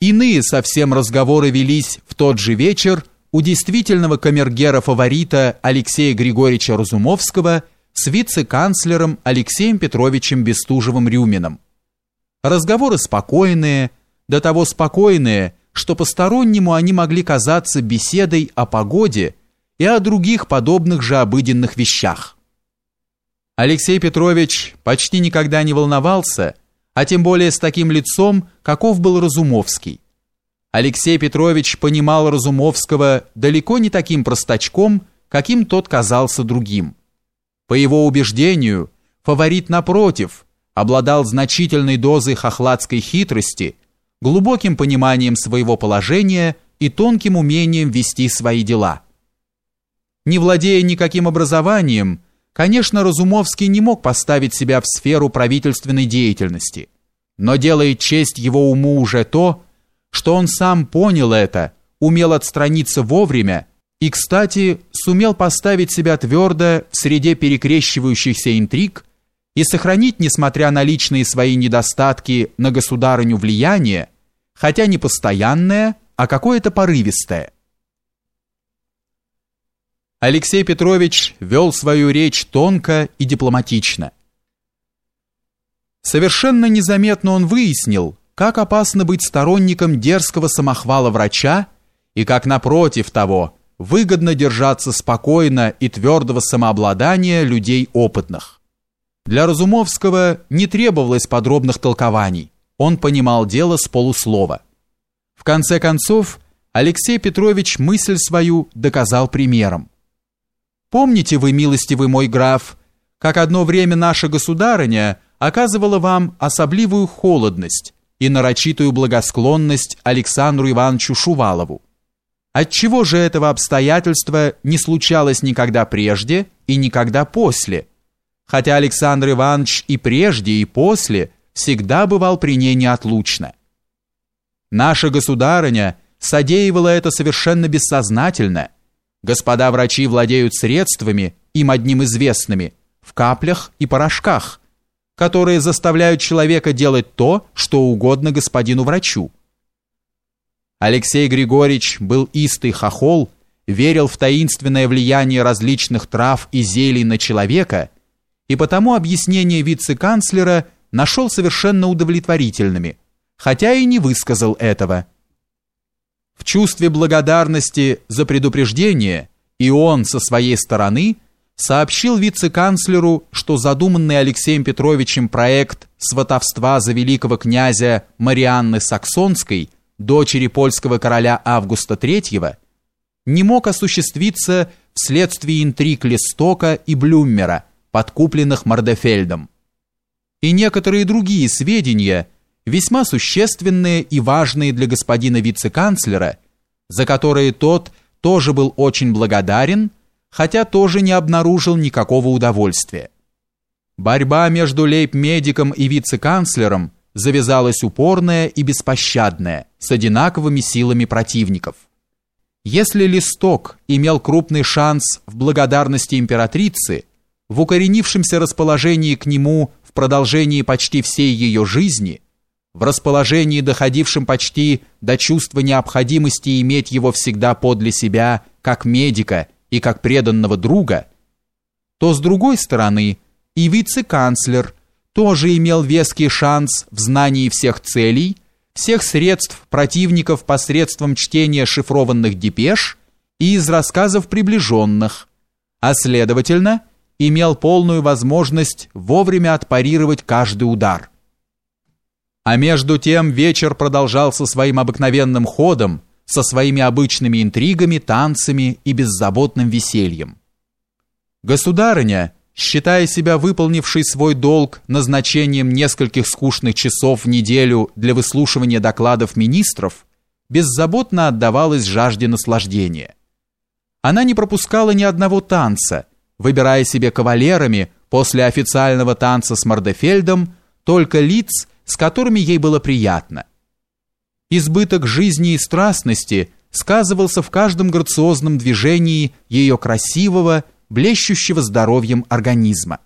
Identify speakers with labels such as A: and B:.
A: Иные совсем разговоры велись в тот же вечер у действительного камергера-фаворита Алексея Григорьевича Разумовского с вице-канцлером Алексеем Петровичем Бестужевым-Рюминым. Разговоры спокойные, до того спокойные, что постороннему они могли казаться беседой о погоде и о других подобных же обыденных вещах. Алексей Петрович почти никогда не волновался, а тем более с таким лицом, каков был Разумовский. Алексей Петрович понимал Разумовского далеко не таким простачком, каким тот казался другим. По его убеждению, фаворит напротив обладал значительной дозой хохладской хитрости, глубоким пониманием своего положения и тонким умением вести свои дела. Не владея никаким образованием, Конечно, Разумовский не мог поставить себя в сферу правительственной деятельности, но делает честь его уму уже то, что он сам понял это, умел отстраниться вовремя и, кстати, сумел поставить себя твердо в среде перекрещивающихся интриг и сохранить, несмотря на личные свои недостатки, на государыню влияние, хотя не постоянное, а какое-то порывистое. Алексей Петрович вел свою речь тонко и дипломатично. Совершенно незаметно он выяснил, как опасно быть сторонником дерзкого самохвала врача и как напротив того выгодно держаться спокойно и твердого самообладания людей опытных. Для Разумовского не требовалось подробных толкований, он понимал дело с полуслова. В конце концов, Алексей Петрович мысль свою доказал примером. Помните вы, милостивый мой граф, как одно время наша государыня оказывала вам особливую холодность и нарочитую благосклонность Александру Ивановичу Шувалову? Отчего же этого обстоятельства не случалось никогда прежде и никогда после? Хотя Александр Иванович и прежде, и после всегда бывал при ней неотлучно. Наша государыня содеивала это совершенно бессознательно – Господа врачи владеют средствами, им одним известными, в каплях и порошках, которые заставляют человека делать то, что угодно господину врачу. Алексей Григорьевич был истый хохол, верил в таинственное влияние различных трав и зелий на человека, и потому объяснение вице-канцлера нашел совершенно удовлетворительными, хотя и не высказал этого. В чувстве благодарности за предупреждение и он со своей стороны сообщил вице-канцлеру, что задуманный Алексеем Петровичем проект сватовства за великого князя Марианны Саксонской, дочери польского короля Августа III, не мог осуществиться вследствие интриг Листока и Блюммера, подкупленных Мордефельдом. И некоторые другие сведения – весьма существенные и важные для господина вице-канцлера, за которые тот тоже был очень благодарен, хотя тоже не обнаружил никакого удовольствия. Борьба между лейб-медиком и вице-канцлером завязалась упорная и беспощадная, с одинаковыми силами противников. Если Листок имел крупный шанс в благодарности императрицы, в укоренившемся расположении к нему в продолжении почти всей ее жизни – в расположении, доходившем почти до чувства необходимости иметь его всегда подле себя, как медика и как преданного друга, то, с другой стороны, и вице-канцлер тоже имел веский шанс в знании всех целей, всех средств противников посредством чтения шифрованных депеш и из рассказов приближенных, а следовательно, имел полную возможность вовремя отпарировать каждый удар. А между тем вечер продолжался своим обыкновенным ходом, со своими обычными интригами, танцами и беззаботным весельем. Государыня, считая себя выполнившей свой долг назначением нескольких скучных часов в неделю для выслушивания докладов министров, беззаботно отдавалась жажде наслаждения. Она не пропускала ни одного танца, выбирая себе кавалерами после официального танца с Мордефельдом только лиц, с которыми ей было приятно. Избыток жизни и страстности сказывался в каждом грациозном движении ее красивого, блещущего здоровьем организма.